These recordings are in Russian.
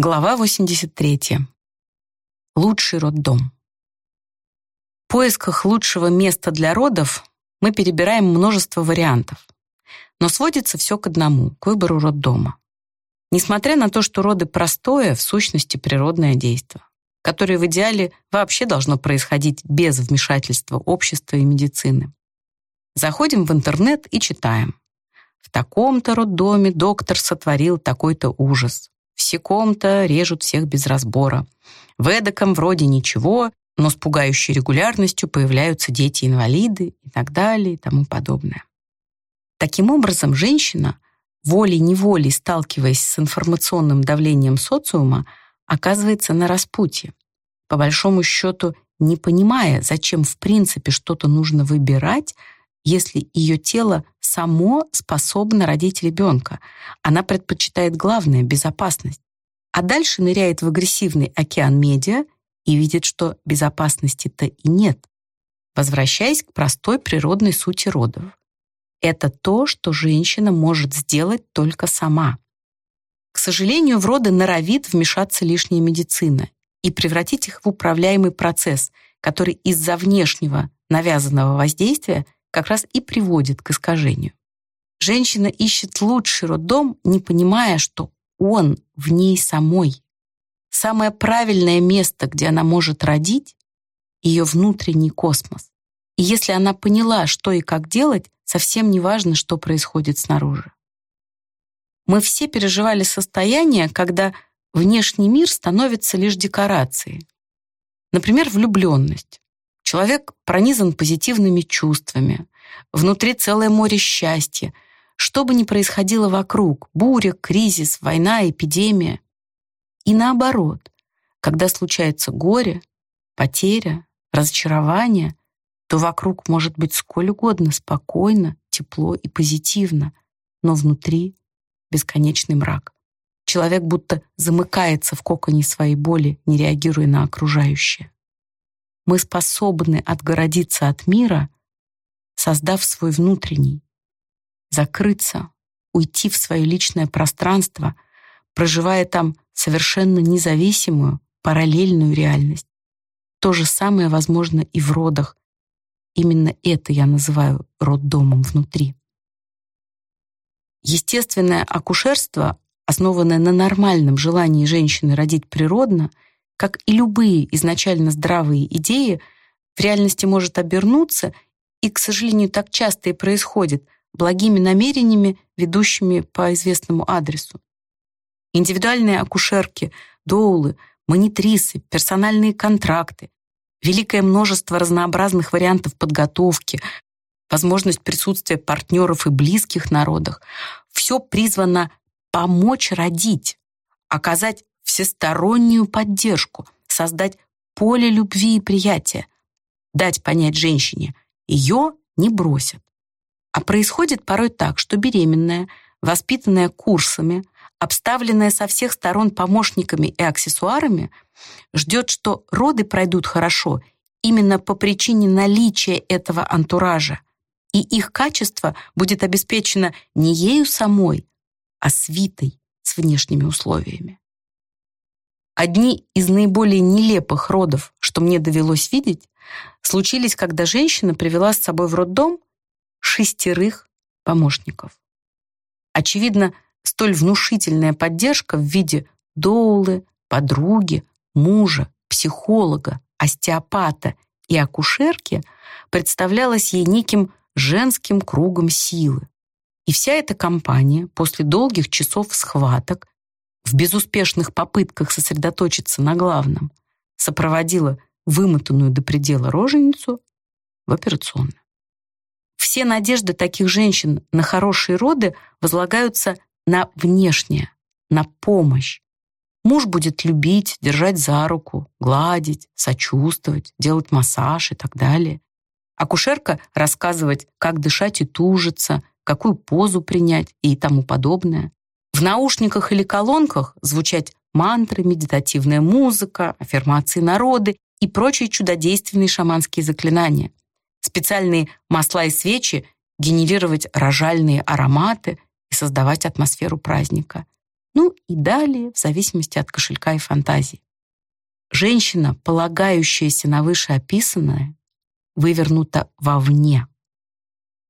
Глава 83. Лучший роддом. В поисках лучшего места для родов мы перебираем множество вариантов. Но сводится все к одному, к выбору роддома. Несмотря на то, что роды простое, в сущности, природное действие, которое в идеале вообще должно происходить без вмешательства общества и медицины. Заходим в интернет и читаем. В таком-то роддоме доктор сотворил такой-то ужас в секом-то режут всех без разбора. В эдаком вроде ничего, но с пугающей регулярностью появляются дети-инвалиды и так далее и тому подобное. Таким образом, женщина, волей-неволей сталкиваясь с информационным давлением социума, оказывается на распутье. По большому счету, не понимая, зачем в принципе что-то нужно выбирать, если ее тело само способно родить ребенка. Она предпочитает главное — безопасность. А дальше ныряет в агрессивный океан медиа и видит, что безопасности-то и нет. Возвращаясь к простой природной сути родов. Это то, что женщина может сделать только сама. К сожалению, в роды норовит вмешаться лишняя медицина и превратить их в управляемый процесс, который из-за внешнего навязанного воздействия – как раз и приводит к искажению. Женщина ищет лучший роддом, не понимая, что он в ней самой. Самое правильное место, где она может родить, ее внутренний космос. И если она поняла, что и как делать, совсем не важно, что происходит снаружи. Мы все переживали состояние, когда внешний мир становится лишь декорацией. Например, влюбленность. Человек пронизан позитивными чувствами. Внутри целое море счастья. Что бы ни происходило вокруг, буря, кризис, война, эпидемия. И наоборот, когда случается горе, потеря, разочарование, то вокруг может быть сколь угодно спокойно, тепло и позитивно, но внутри бесконечный мрак. Человек будто замыкается в коконе своей боли, не реагируя на окружающее мы способны отгородиться от мира, создав свой внутренний, закрыться, уйти в свое личное пространство, проживая там совершенно независимую, параллельную реальность. То же самое возможно и в родах. Именно это я называю роддомом внутри. Естественное акушерство, основанное на нормальном желании женщины родить природно — как и любые изначально здравые идеи, в реальности может обернуться, и, к сожалению, так часто и происходит, благими намерениями, ведущими по известному адресу. Индивидуальные акушерки, доулы, монитрисы, персональные контракты, великое множество разнообразных вариантов подготовки, возможность присутствия партнеров и близких на родах — все призвано помочь родить, оказать всестороннюю поддержку, создать поле любви и приятия, дать понять женщине, ее не бросят. А происходит порой так, что беременная, воспитанная курсами, обставленная со всех сторон помощниками и аксессуарами, ждет, что роды пройдут хорошо именно по причине наличия этого антуража, и их качество будет обеспечено не ею самой, а свитой с внешними условиями. Одни из наиболее нелепых родов, что мне довелось видеть, случились, когда женщина привела с собой в роддом шестерых помощников. Очевидно, столь внушительная поддержка в виде доулы, подруги, мужа, психолога, остеопата и акушерки представлялась ей неким женским кругом силы. И вся эта компания после долгих часов схваток в безуспешных попытках сосредоточиться на главном сопроводила вымотанную до предела роженицу в операционную. Все надежды таких женщин на хорошие роды возлагаются на внешнее, на помощь. Муж будет любить, держать за руку, гладить, сочувствовать, делать массаж и так далее. Акушерка рассказывать, как дышать и тужиться, какую позу принять и тому подобное. В наушниках или колонках звучать мантры, медитативная музыка, аффирмации народы и прочие чудодейственные шаманские заклинания. Специальные масла и свечи генерировать рожальные ароматы и создавать атмосферу праздника. Ну и далее, в зависимости от кошелька и фантазии. Женщина, полагающаяся на вышеописанное, вывернута вовне.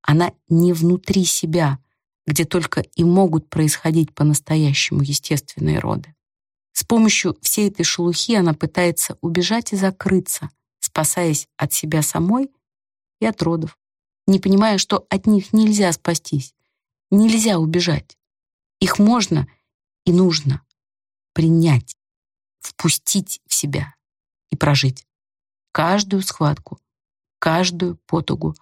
Она не внутри себя, где только и могут происходить по-настоящему естественные роды. С помощью всей этой шелухи она пытается убежать и закрыться, спасаясь от себя самой и от родов, не понимая, что от них нельзя спастись, нельзя убежать. Их можно и нужно принять, впустить в себя и прожить. Каждую схватку, каждую потугу,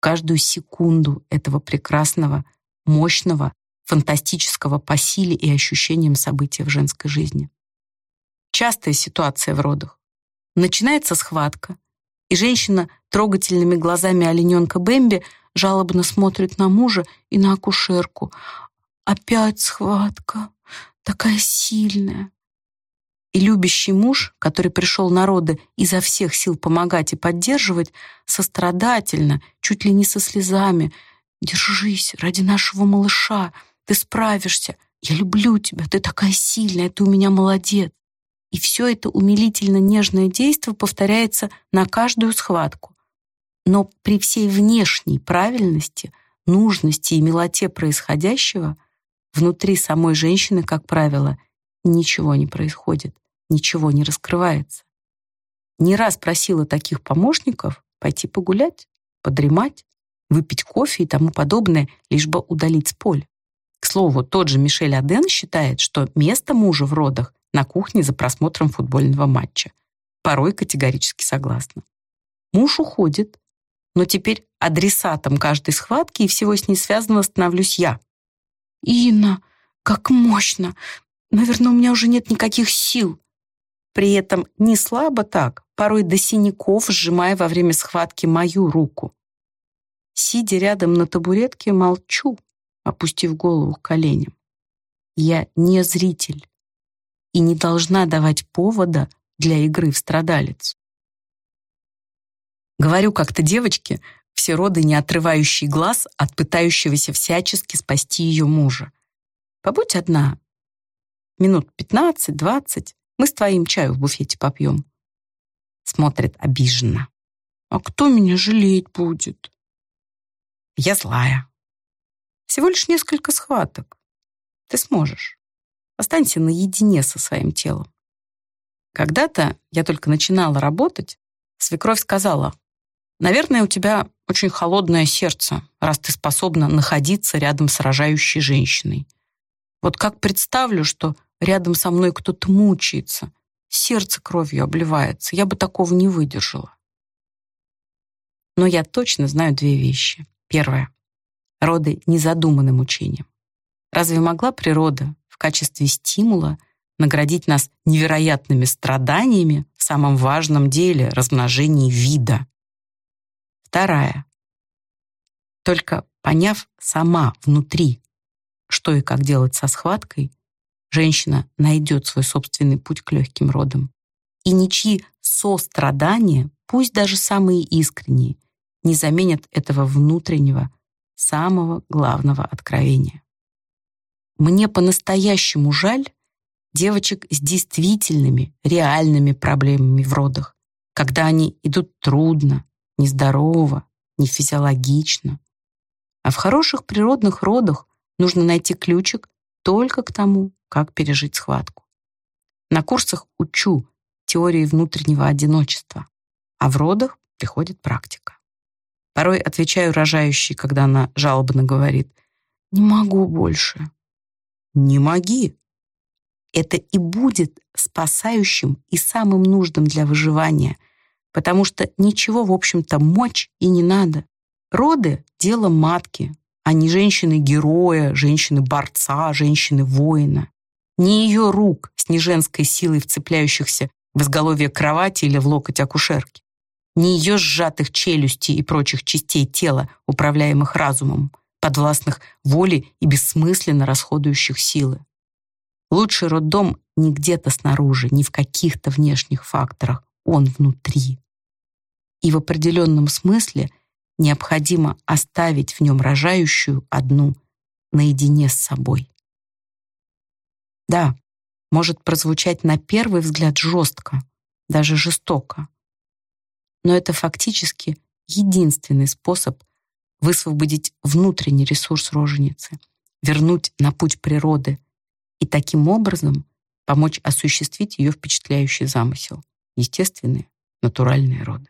каждую секунду этого прекрасного, мощного, фантастического по силе и ощущениям события в женской жизни. Частая ситуация в родах. Начинается схватка, и женщина трогательными глазами олененка Бэмби жалобно смотрит на мужа и на акушерку. «Опять схватка, такая сильная». И любящий муж, который пришел на роды изо всех сил помогать и поддерживать, сострадательно, чуть ли не со слезами, «Держись ради нашего малыша, ты справишься, я люблю тебя, ты такая сильная, ты у меня молодец». И все это умилительно нежное действие повторяется на каждую схватку. Но при всей внешней правильности, нужности и милоте происходящего, внутри самой женщины, как правило, ничего не происходит, ничего не раскрывается. Не раз просила таких помощников пойти погулять, подремать, выпить кофе и тому подобное, лишь бы удалить с поля. К слову, тот же Мишель Аден считает, что место мужа в родах на кухне за просмотром футбольного матча. Порой категорически согласна. Муж уходит, но теперь адресатом каждой схватки и всего с ней связанного становлюсь я. «Инна, как мощно! Наверное, у меня уже нет никаких сил!» При этом не слабо так, порой до синяков, сжимая во время схватки мою руку. Сидя рядом на табуретке, молчу, опустив голову к коленям. Я не зритель, и не должна давать повода для игры в страдалец. Говорю как-то девочке, все роды не отрывающий глаз от пытающегося всячески спасти ее мужа. Побудь одна. Минут пятнадцать-двадцать мы с твоим чаю в буфете попьем. Смотрит обиженно. А кто меня жалеть будет? Я злая. Всего лишь несколько схваток. Ты сможешь. Останься наедине со своим телом. Когда-то я только начинала работать, свекровь сказала, «Наверное, у тебя очень холодное сердце, раз ты способна находиться рядом с рожающей женщиной. Вот как представлю, что рядом со мной кто-то мучается, сердце кровью обливается, я бы такого не выдержала». Но я точно знаю две вещи. Первое. Роды не задуманы мучением. Разве могла природа в качестве стимула наградить нас невероятными страданиями в самом важном деле размножении вида. Вторая. Только поняв сама внутри, что и как делать со схваткой, женщина найдет свой собственный путь к легким родам. И ничьи сострадания, пусть даже самые искренние, не заменят этого внутреннего, самого главного откровения. Мне по-настоящему жаль девочек с действительными, реальными проблемами в родах, когда они идут трудно, нездорово, нефизиологично. А в хороших природных родах нужно найти ключик только к тому, как пережить схватку. На курсах учу теории внутреннего одиночества, а в родах приходит практика. Порой отвечаю рожающей, когда она жалобно говорит «Не могу больше, не моги. Это и будет спасающим и самым нужным для выживания, потому что ничего, в общем-то, мочь и не надо. Роды — дело матки, а не женщины-героя, женщины-борца, женщины-воина. Не ее рук с неженской силой вцепляющихся в изголовье кровати или в локоть акушерки. Не ее сжатых челюстей и прочих частей тела, управляемых разумом подвластных воле и бессмысленно расходующих силы. Лучший роддом не где-то снаружи, не в каких-то внешних факторах, он внутри. И в определенном смысле необходимо оставить в нем рожающую одну наедине с собой. Да, может прозвучать на первый взгляд жестко, даже жестоко. Но это фактически единственный способ высвободить внутренний ресурс роженицы, вернуть на путь природы и таким образом помочь осуществить ее впечатляющий замысел — естественные, натуральные роды.